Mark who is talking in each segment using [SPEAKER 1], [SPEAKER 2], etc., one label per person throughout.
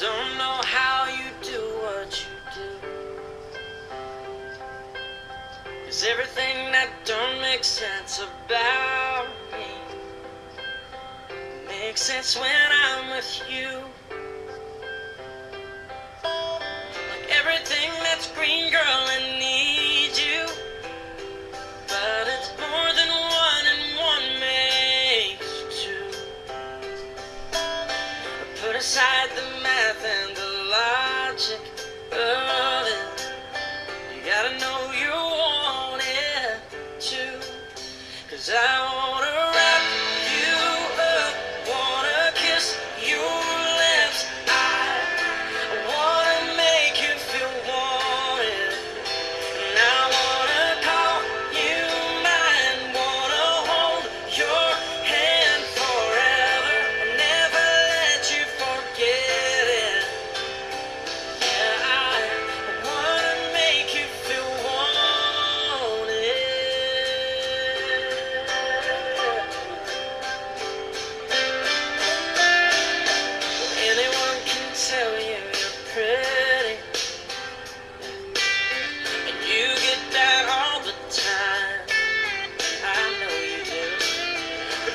[SPEAKER 1] Don't know how you do what you do. Cause everything that don't make sense about me makes sense when I'm with you. Like everything that's green. aside the math and the logic of it.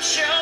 [SPEAKER 1] show.